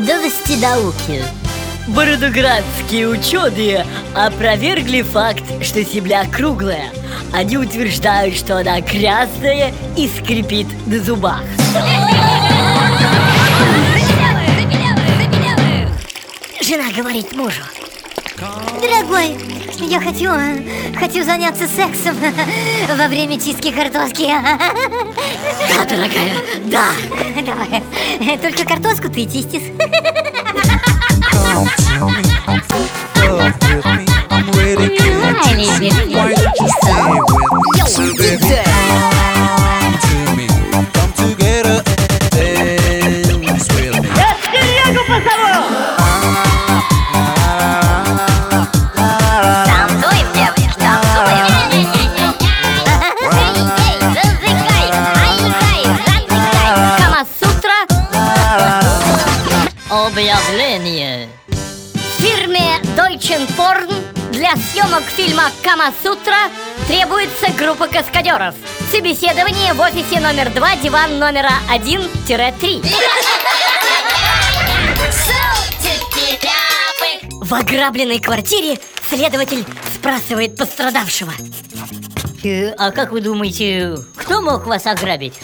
недоуки. Бородоградские ученые опровергли факт, что Земля круглая. Они утверждают, что она красная и скрипит на зубах. Жена говорит мужу. Дорогой, я хочу, хочу заняться сексом во время чистки картошки. Да, дорогая, да. Давай, только картошку ты чистишь. Объявление В фирме Deutschen Porn для съемок фильма Камасутра требуется группа каскадеров. Собеседование в офисе номер 2, диван номера 1-3 В ограбленной квартире следователь спрашивает пострадавшего. Э, А как вы думаете, кто мог вас ограбить?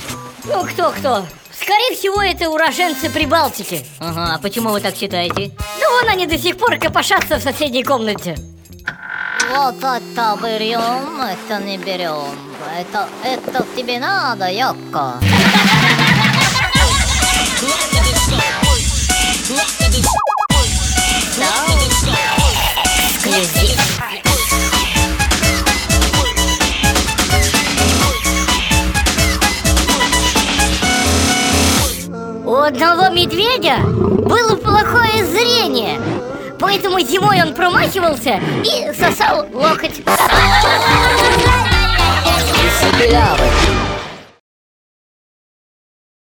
Ну, кто-кто? Скорее всего, это уроженцы Прибалтики Ага, а почему вы так считаете? Да вон они до сих пор копошатся в соседней комнате Вот это берем, это не берем. Это, это тебе надо, Йоко. одного медведя было плохое зрение. Поэтому зимой он промахивался и сосал локоть.